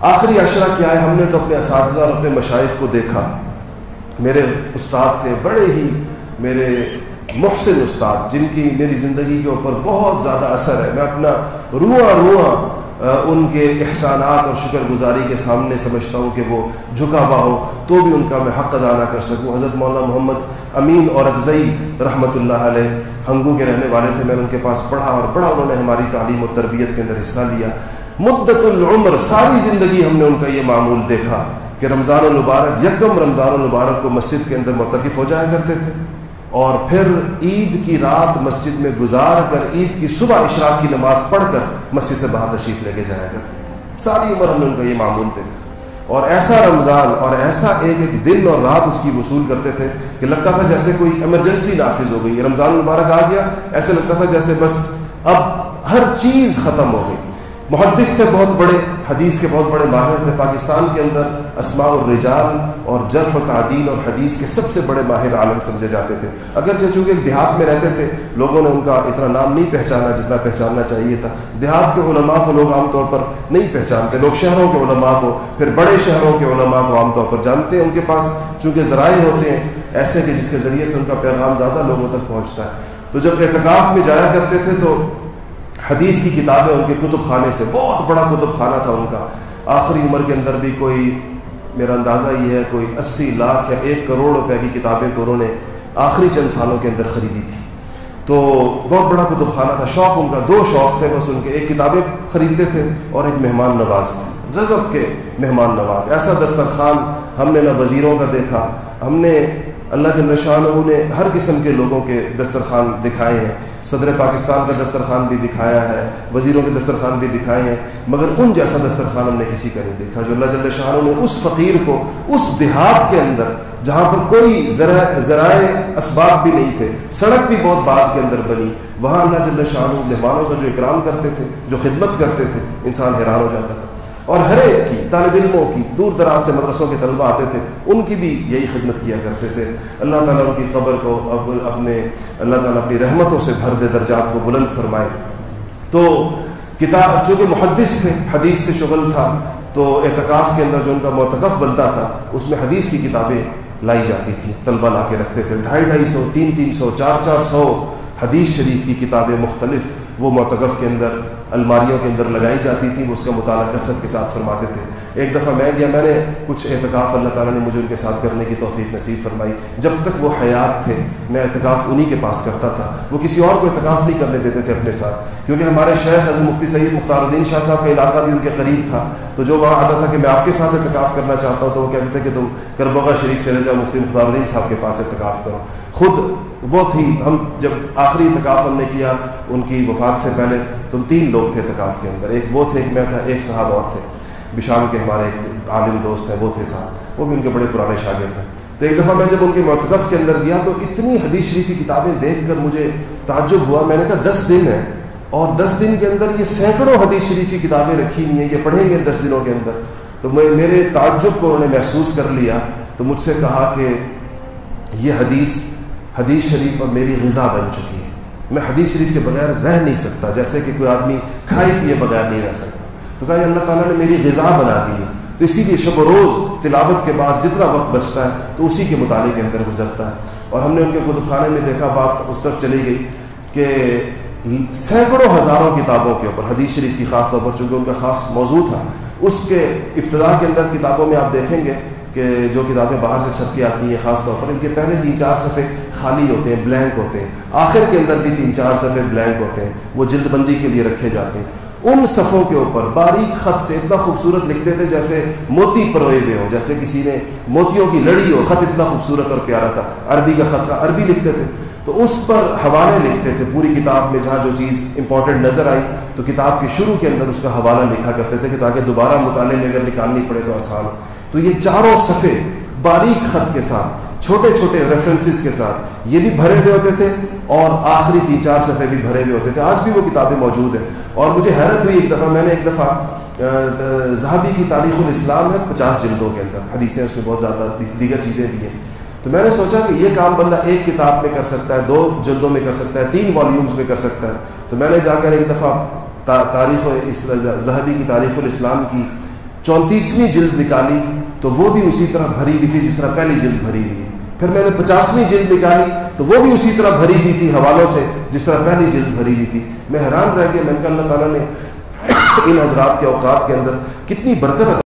آخری اشرا کیا ہے؟ ہم نے تو اپنے اساتذہ اور اپنے مشائق کو دیکھا۔ میرے استاد تھے، بڑے ہی میرے محسن استاد، جن کی میری زندگی کے اوپر بہت زیادہ اثر ہے۔ میں اپنا رواں رواں ان کے احسانات اور شکر گزاری کے سامنے سمجھتا ہوں کہ وہ جھکا ہوا ہو تو بھی ان کا میں حق ادا نہ کر سکوں۔ حضرت مولانا محمد امین اور اقزئی رحمۃ اللہ علیہ ہنگو کے رہنے والے تھے، میں ان کے پاس پڑھا اور بڑا انہوں نے ہماری تعلیم و تربیت کے اندر حصہ لیا۔ مدت العمر ساری زندگی ہم نے ان کا یہ معمول دیکھا کہ رمضان المبارک یکم رمضان المبارک کو مسجد کے اندر متقف ہو جایا کرتے تھے اور پھر عید کی رات مسجد میں گزار کر، عید کی صبح اشراق کی نماز پڑھ کر مسجد سے باہر تشریف لے کے جایا کرتے تھے۔ ساری عمر ہم نے ان کا یہ معمول دیکھا۔ اور ایسا رمضان اور ایسا ایک ایک دن اور رات اس کی وصول کرتے تھے کہ لگتا تھا جیسے کوئی ایمرجنسی نافذ ہو گئی، رمضان المبارک آ گیا، ایسے لگتا تھا جیسے بس اب ہر چیز ختم ہو گئی۔ محدث تھے بہت بڑے، حدیث کے بہت بڑے ماہر تھے، پاکستان کے اندر اسماء الرجال اور جرح و تعدیل اور حدیث کے سب سے بڑے ماہر عالم سمجھے جاتے تھے۔ اگرچہ چونکہ ایک دیہات میں رہتے تھے، لوگوں نے ان کا اتنا نام نہیں پہچانا جتنا پہچاننا چاہیے تھا۔ دیہات کے علماء کو لوگ عام طور پر نہیں پہچانتے۔ لوگ شہروں کے علماء کو، پھر بڑے شہروں کے علماء کو عام طور پر جانتے ہیں ان کے پاس۔ چونکہ ذرائع ہوتے ہیں ایسے کہ جس کے ذریعے سے ان کا پیغام زیادہ لوگوں تک پہنچتا ہے۔ تو جب اعتکاف میں جایا کرتے تھے تو حدیث کی کتابیں ان کے کتب خانے سے، بہت بڑا کتب خانہ تھا ان کا۔ آخری عمر کے اندر بھی کوئی، میرا اندازہ یہ ہے، کوئی اسی لاکھ یا ایک کروڑ روپے کی کتابیں تو انہوں نے آخری چند سالوں کے اندر خریدی تھی۔ تو بہت بڑا کتب خانہ تھا، شوق ان کا، دو شوق تھے، بس ان کے ایک کتابیں خریدتے تھے اور ایک مہمان نواز غضب کے مہمان نواز۔ ایسا دسترخوان ہم نے نہ وزیروں کا دیکھا، ہم نے اللہ جل شاہ نے ہر قسم کے لوگوں کے دسترخوان دکھائے ہیں۔ صدر پاکستان کا دسترخوان بھی دکھایا ہے، وزیروں کے دسترخوان بھی دکھائے ہیں، مگر ان جیسا دسترخوان ہم نے کسی کا نہیں دیکھا۔ جو اللہ جل شاہ نے اس فقیر کو، اس دیہات کے اندر، جہاں پر کوئی ذرائع اسباب بھی نہیں تھے، سڑک بھی بہت بعد کے اندر بنی، وہاں اللہ جل شاہ مہمانوں کا جو اکرام کرتے تھے، جو خدمت کرتے تھے، انسان حیران ہو جاتا تھا۔ اور ہر ایک کی طالب علموں کی دور دراز سے مدرسوں کے طلبہ آتے تھے، ان کی بھی یہی خدمت کیا کرتے تھے۔ اللہ تعالیٰ ان کی قبر کو اپنے اللہ تعالیٰ اپنی رحمتوں سے بھر دے، درجات کو بلند فرمائے۔ تو کتاب جو محدث تھے، حدیث سے شغل تھا، تو اعتکاف کے اندر جو ان کا معتکف بنتا تھا، اس میں حدیث کی کتابیں لائی جاتی تھیں طلبہ لا کے رکھتے تھے۔ ڈھائی ڈھائی سو، تین تین سو، چار چار سو حدیث شریف کی کتابیں مختلف وہ معتکف کے اندر الماریوں کے اندر لگائی جاتی تھیں، وہ اس کا مطالعہ کثرت کے ساتھ فرماتے تھے۔ ایک دفعہ میں گیا میں نے کچھ اعتکاف اللہ تعالیٰ نے مجھے ان کے ساتھ کرنے کی توفیق نصیب فرمائی۔ جب تک وہ حیات تھے، میں اعتکاف انہی کے پاس کرتا تھا۔ وہ کسی اور کو اعتکاف نہیں کرنے دیتے تھے اپنے ساتھ۔ کیونکہ ہمارے شیخ حضرت مفتی سید مختار الدین شاہ صاحب کا علاقہ بھی ان کے قریب تھا۔ تو جو وہاں آتا تھا کہ میں آپ کے ساتھ اعتکاف کرنا چاہتا ہوں، تو وہ کہتے تھے کہ تم کربغہ شریف چلے جاؤ، مفتی مختار الدین صاحب کے پاس اعتکاف کرو۔ خود بہت ہی ہم جب آخری اعتکاف ہم نے کیا، ان کی وفات سے پہلے تو تین لوگ تھے اعتکاف کے اندر، ایک وہ تھے ایک میں تھا، ایک صاحب اور تھے۔ بشام کے ہمارے ایک عالم دوست ہیں، وہ تھے صاحب وہ بھی ان کے بڑے پرانے شاگرد ہیں۔ تو ایک دفعہ میں جب ان کے مرتکف کے اندر گیا تو اتنی حدیث شریفی کتابیں دیکھ کر مجھے تعجب ہوا۔ میں نے کہا، دس دن ہیں۔ اور دس دن کے اندر یہ سینکڑوں حدیث شریفی کتابیں رکھی ہوئی ہیں، یہ پڑھیں گے دس دنوں کے اندر۔ تو میں، میرے تعجب کو انہوں نے محسوس کر لیا۔ تو مجھ سے کہا کہ یہ حدیث حدیث شریف اب میری غذا بن چکی ہے۔ میں حدیث شریف کے بغیر رہ نہیں سکتا، جیسے کہ کوئی آدمی کھائے پیے بغیر نہیں رہ سکتا۔ تو کہا اللہ تعالیٰ نے میری غذا بنا دی ہے۔ تو اسی لیے شب و روز تلاوت کے بعد جتنا وقت بچتا ہے، تو اسی کے مطالعے کے اندر گزرتا ہے۔ اور ہم نے ان کے کتب خانے میں دیکھا، بات اس طرف چلی گئی کہ سینکڑوں ہزاروں کتابوں کے اوپر، حدیث شریف کی خاص طور پر چونکہ ان کا خاص موضوع تھا، اس کے ابتدا کے اندر کتابوں میں آپ دیکھیں گے کہ جو کتابیں باہر سے چھپ کے آتی ہیں، خاص طور پر ان کے پہلے تین چار صفحے خالی ہوتے ہیں بلینک ہوتے ہیں۔ آخر کے اندر بھی تین چار صفحے بلینک ہوتے ہیں، وہ جلد بندی کے لیے رکھے جاتے ہیں۔ ان صفوں کے اوپر باریک خط سے اتنا خوبصورت لکھتے تھے جیسے موتی پروئے ہوئے ہوں، جیسے کسی نے موتیوں کی لڑی ہو، خط اتنا خوبصورت اور پیارا تھا۔ عربی کا خط تھا، عربی لکھتے تھے۔ تو اس پر حوالے لکھتے تھے، پوری کتاب میں جہاں جو چیز امپورٹنٹ نظر آئی، تو کتاب کے شروع کے اندر اس کا حوالہ لکھا کرتے تھے کہ تاکہ دوبارہ مطالعے میں اگر نکالنی پڑے تو آسان ہو۔ تو یہ چاروں صفحے باریک خط کے ساتھ، چھوٹے چھوٹے ریفرنسز کے ساتھ یہ بھی بھرے ہوئے ہوتے تھے اور آخری تین چار صفحے بھی بھرے ہوئے ہوتے تھے۔ آج بھی وہ کتابیں موجود ہیں۔ اور مجھے حیرت ہوئی ایک دفعہ، میں نے ایک دفعہ زہابی کی تاریخ الاسلام ہے پچاس جلدوں کے اندر۔ حدیثیں اس میں بہت زیادہ دیگر چیزیں بھی ہیں۔ تو میں نے سوچا کہ یہ کام بندہ ایک کتاب میں کر سکتا ہے، دو جلدوں میں کر سکتا ہے، تین والیومز میں کر سکتا ہے۔ تو میں نے جا کر ایک دفعہ تاریخ زہبی کی تاریخ الاسلام کی چونتیسویں جلد نکالی۔ تو وہ بھی اسی طرح بھری ہوئی تھی جس طرح پہلی جلد بھری ہوئی پھر میں نے پچاسویں جلد نکالی تو وہ بھی اسی طرح بھری ہوئی تھی حوالوں سے جس طرح پہلی جلد بھری ہوئی تھی۔ میں حیران رہ گیا، میں نے کہا اللہ تعالیٰ نے ان حضرات کے اوقات کے اندر کتنی برکت